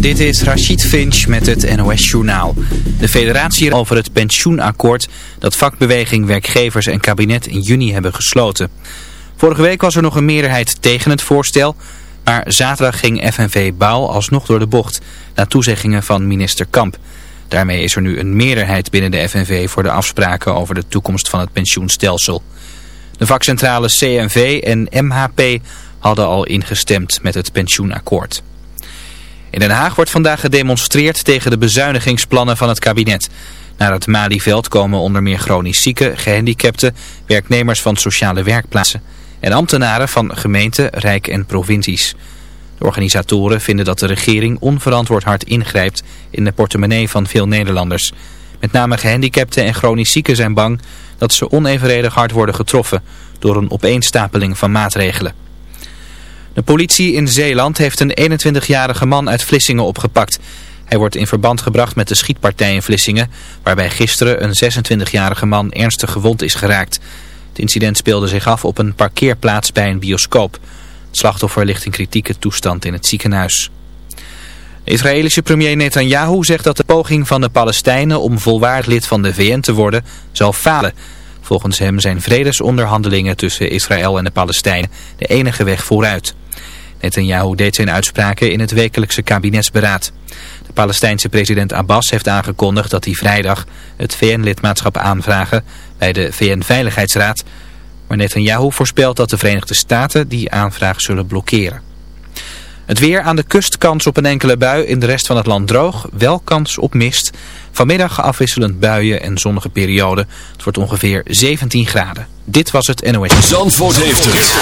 Dit is Rachid Finch met het NOS-journaal. De federatie over het pensioenakkoord dat vakbeweging, werkgevers en kabinet in juni hebben gesloten. Vorige week was er nog een meerderheid tegen het voorstel, maar zaterdag ging FNV Bouw alsnog door de bocht, na toezeggingen van minister Kamp. Daarmee is er nu een meerderheid binnen de FNV voor de afspraken over de toekomst van het pensioenstelsel. De vakcentrale CNV en MHP hadden al ingestemd met het pensioenakkoord. In Den Haag wordt vandaag gedemonstreerd tegen de bezuinigingsplannen van het kabinet. Naar het Malieveld komen onder meer chronisch zieken, gehandicapten, werknemers van sociale werkplaatsen en ambtenaren van gemeenten, rijk en provincies. De organisatoren vinden dat de regering onverantwoord hard ingrijpt in de portemonnee van veel Nederlanders. Met name gehandicapten en chronisch zieken zijn bang dat ze onevenredig hard worden getroffen door een opeenstapeling van maatregelen. De politie in Zeeland heeft een 21-jarige man uit Vlissingen opgepakt. Hij wordt in verband gebracht met de schietpartij in Vlissingen, waarbij gisteren een 26-jarige man ernstig gewond is geraakt. Het incident speelde zich af op een parkeerplaats bij een bioscoop. Het slachtoffer ligt in kritieke toestand in het ziekenhuis. De Israëlische premier Netanyahu zegt dat de poging van de Palestijnen om volwaardig lid van de VN te worden zal falen. Volgens hem zijn vredesonderhandelingen tussen Israël en de Palestijnen de enige weg vooruit. Netanyahu deed zijn uitspraken in het wekelijkse kabinetsberaad. De Palestijnse president Abbas heeft aangekondigd dat hij vrijdag het VN-lidmaatschap aanvragen bij de VN-veiligheidsraad. Maar Netanyahu voorspelt dat de Verenigde Staten die aanvraag zullen blokkeren. Het weer aan de kust kans op een enkele bui, in de rest van het land droog, wel kans op mist. Vanmiddag afwisselend buien en zonnige periode. Het wordt ongeveer 17 graden. Dit was het NOS. Zandvoort heeft het.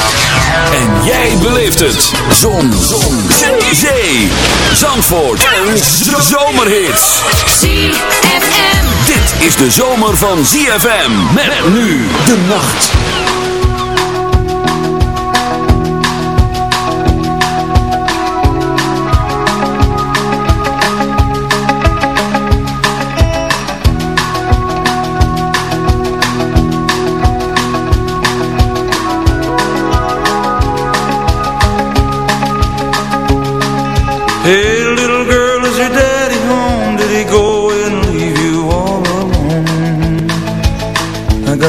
En jij beleeft het. Zon. Zon. Zee. Zandvoort. En zomerhits. ZFM. Dit is de zomer van ZFM. Met nu de nacht.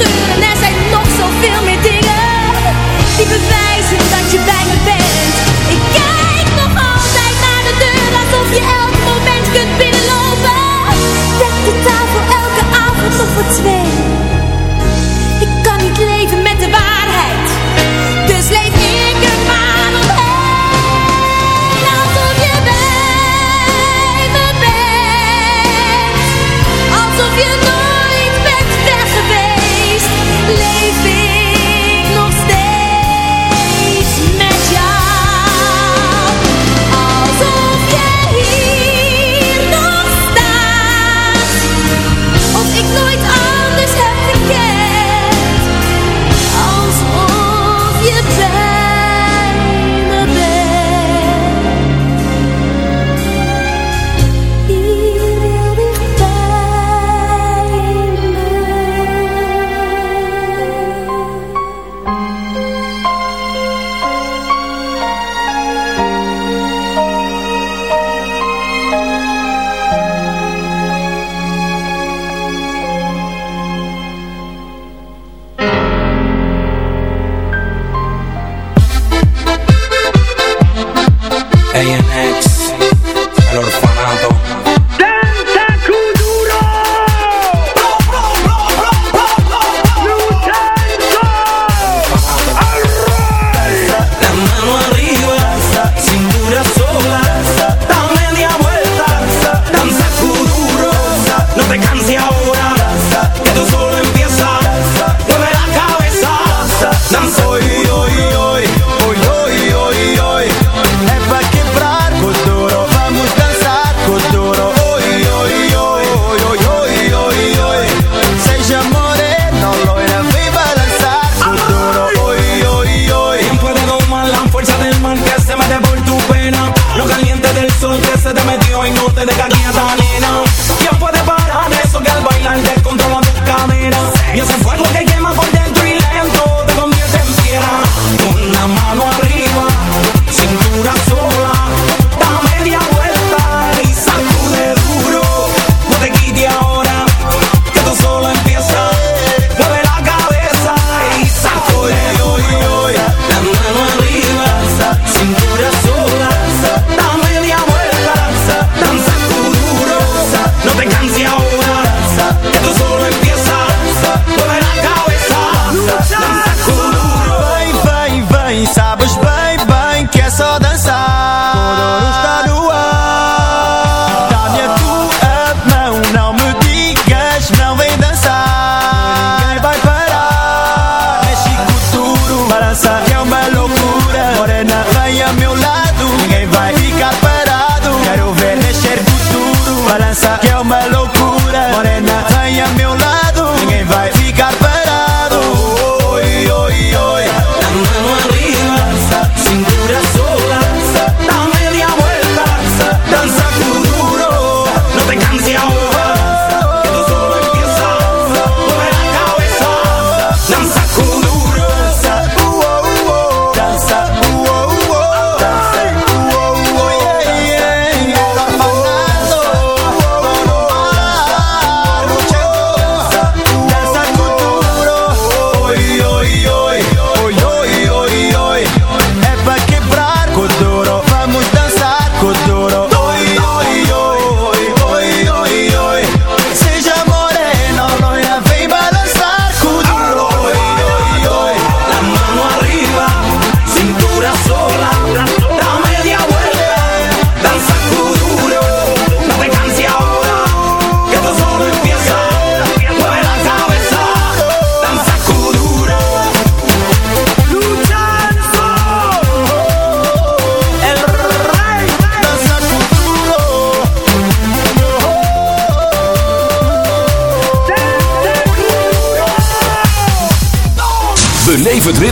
scheuren. Er zijn nog zoveel meer dingen die bewijzen dat je bij me bent. Ik kijk nog altijd naar de deur alsof je elk moment kunt binnenlopen. Dek de tafel elke avond op voor twee.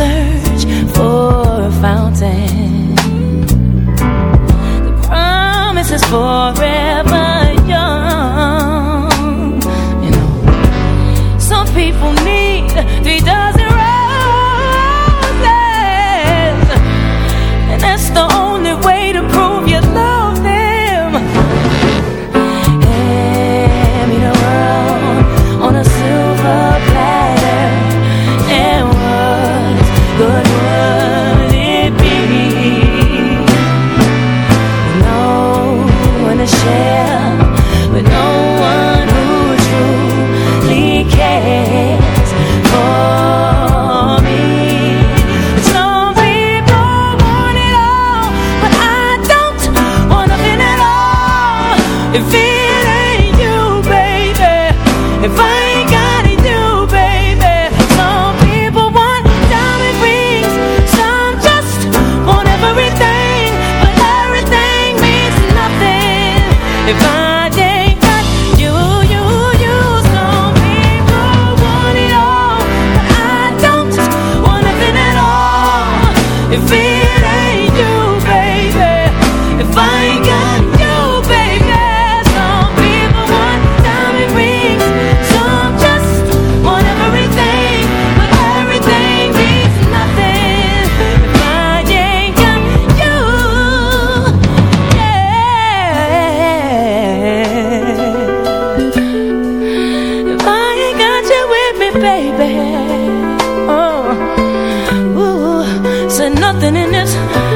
search for a fountain. The promise is for and nothing in this.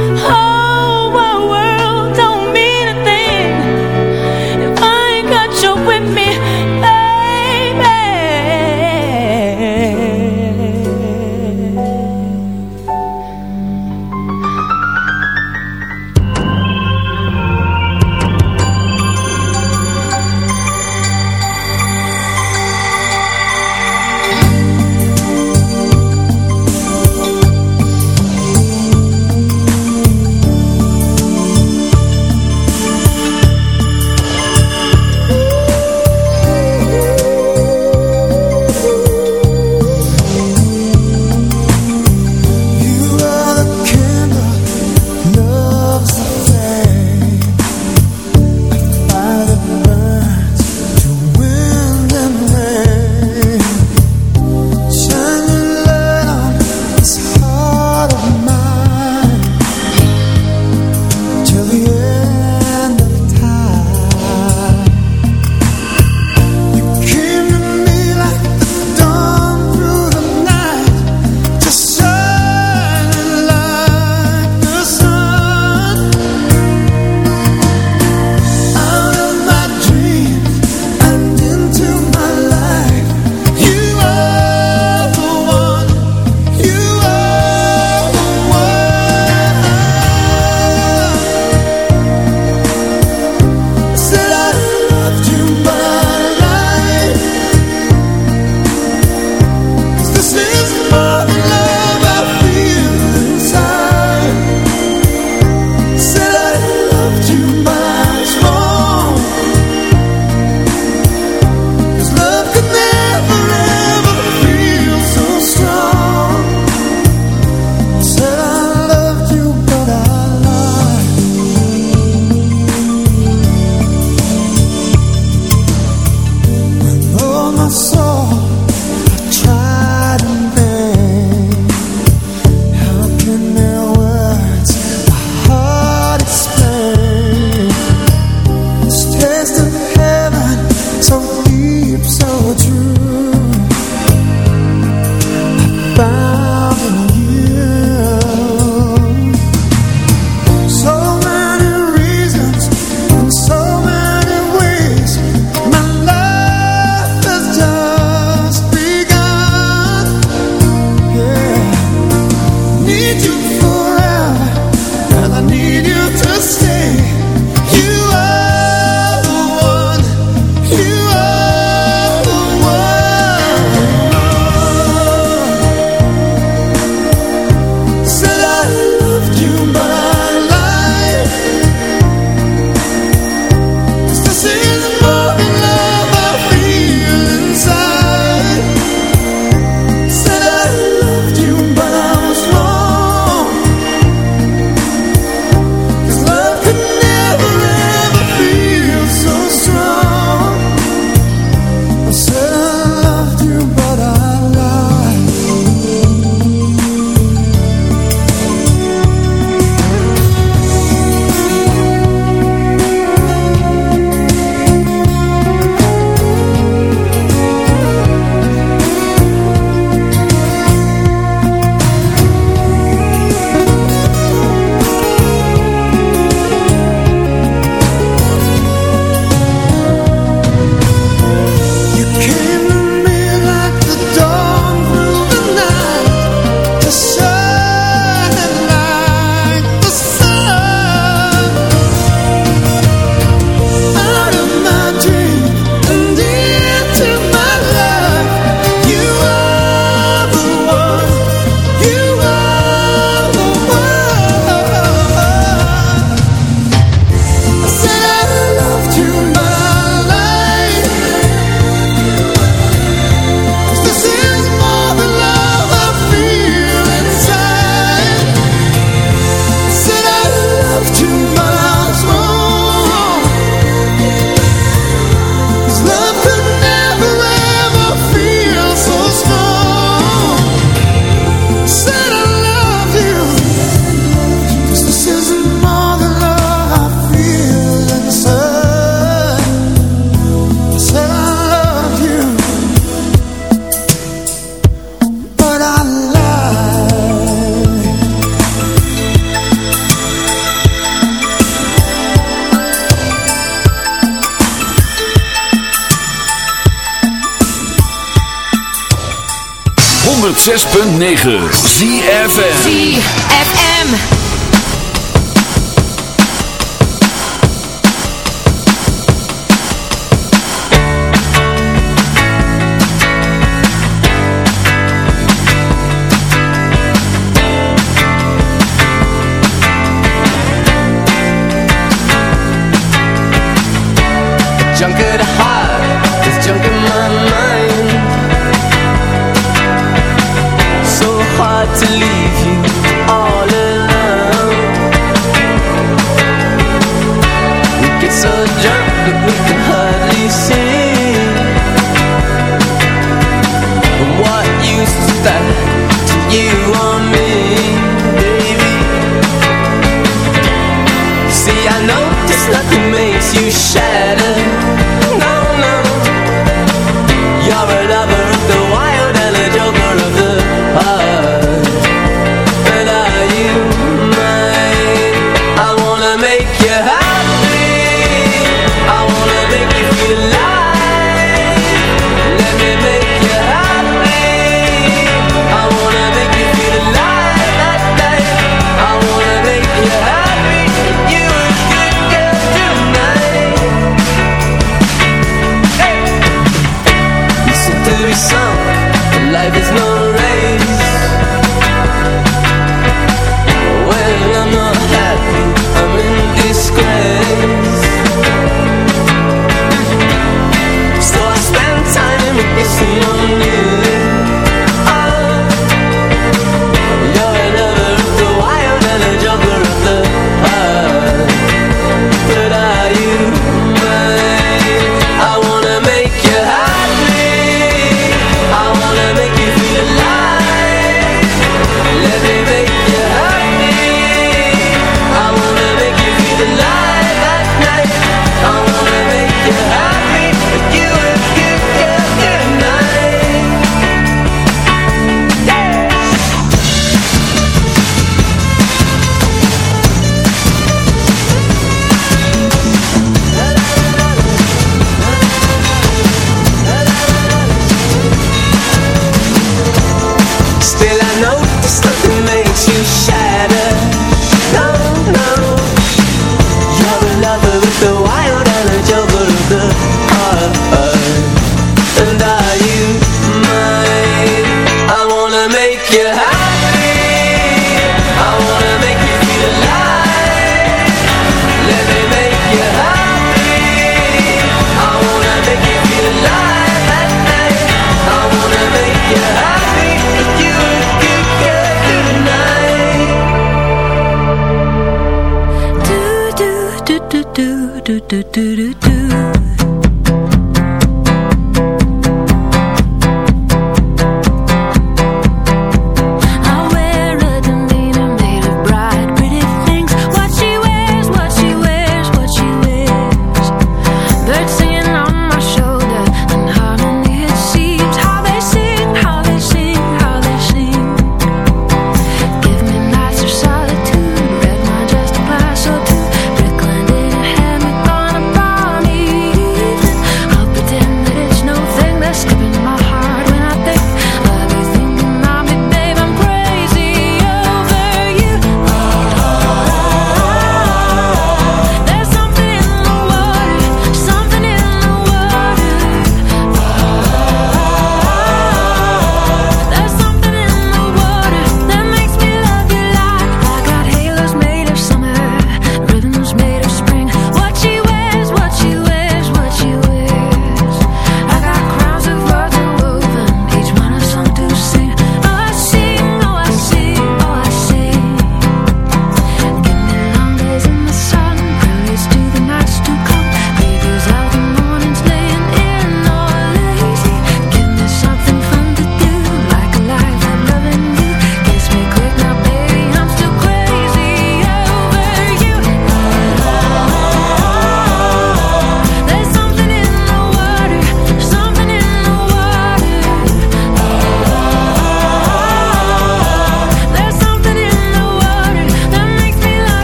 junk at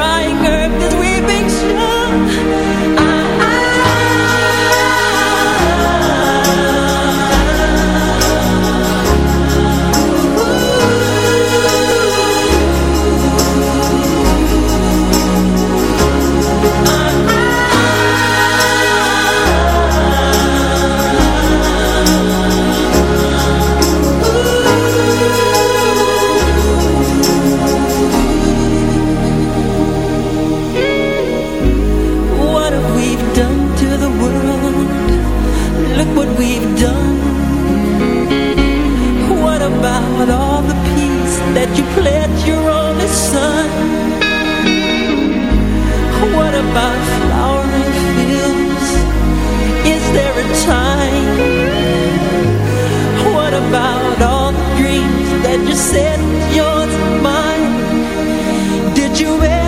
crying earth that weeping sure pledge your only son? What about flowering fields? Is there a time? What about all the dreams that you said was yours and mine? Did you ever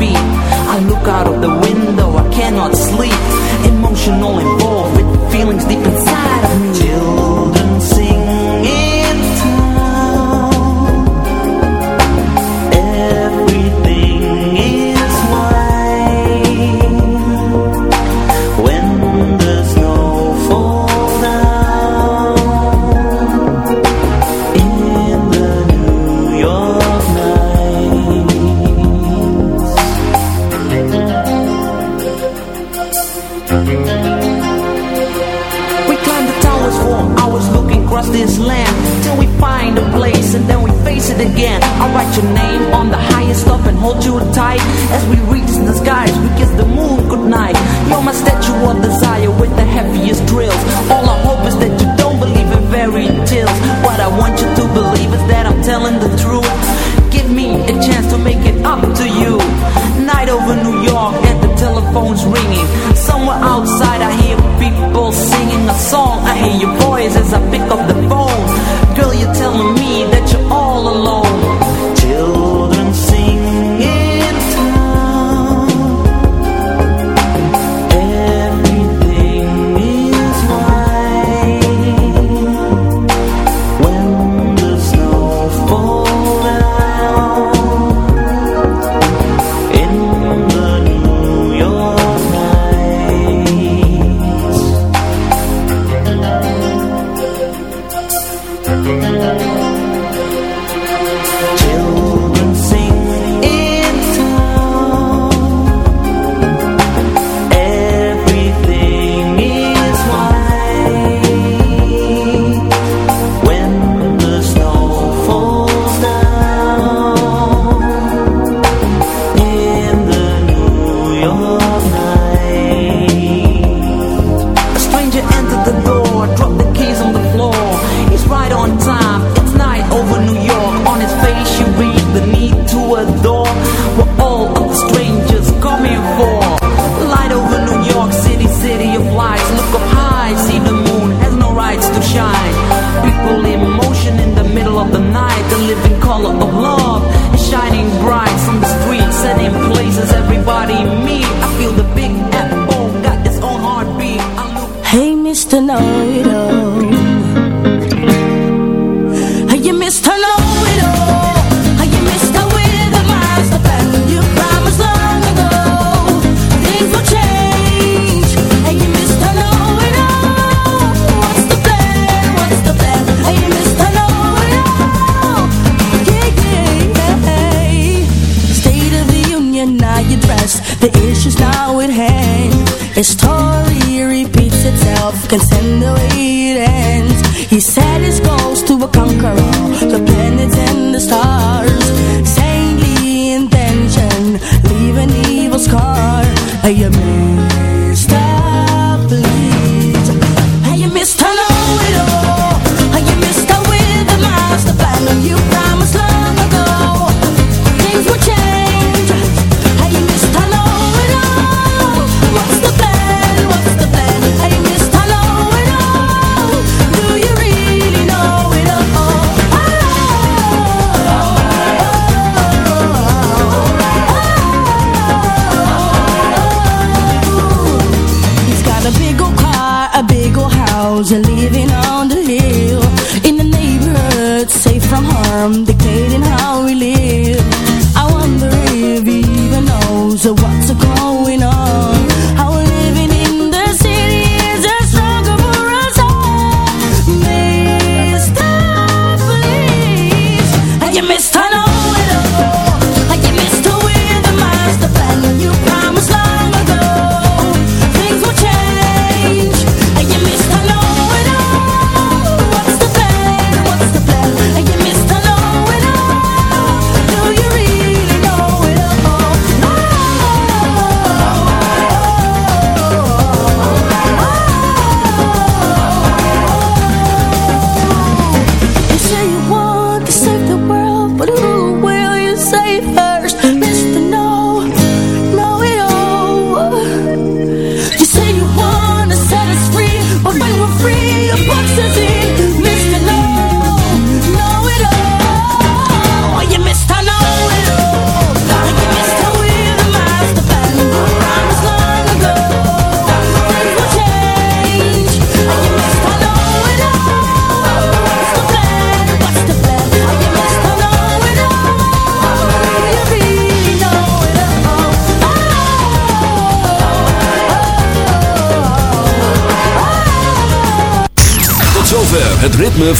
beat. I look out of the window, I cannot sleep. Emotional involved with feelings deep inside. knows you're leaving on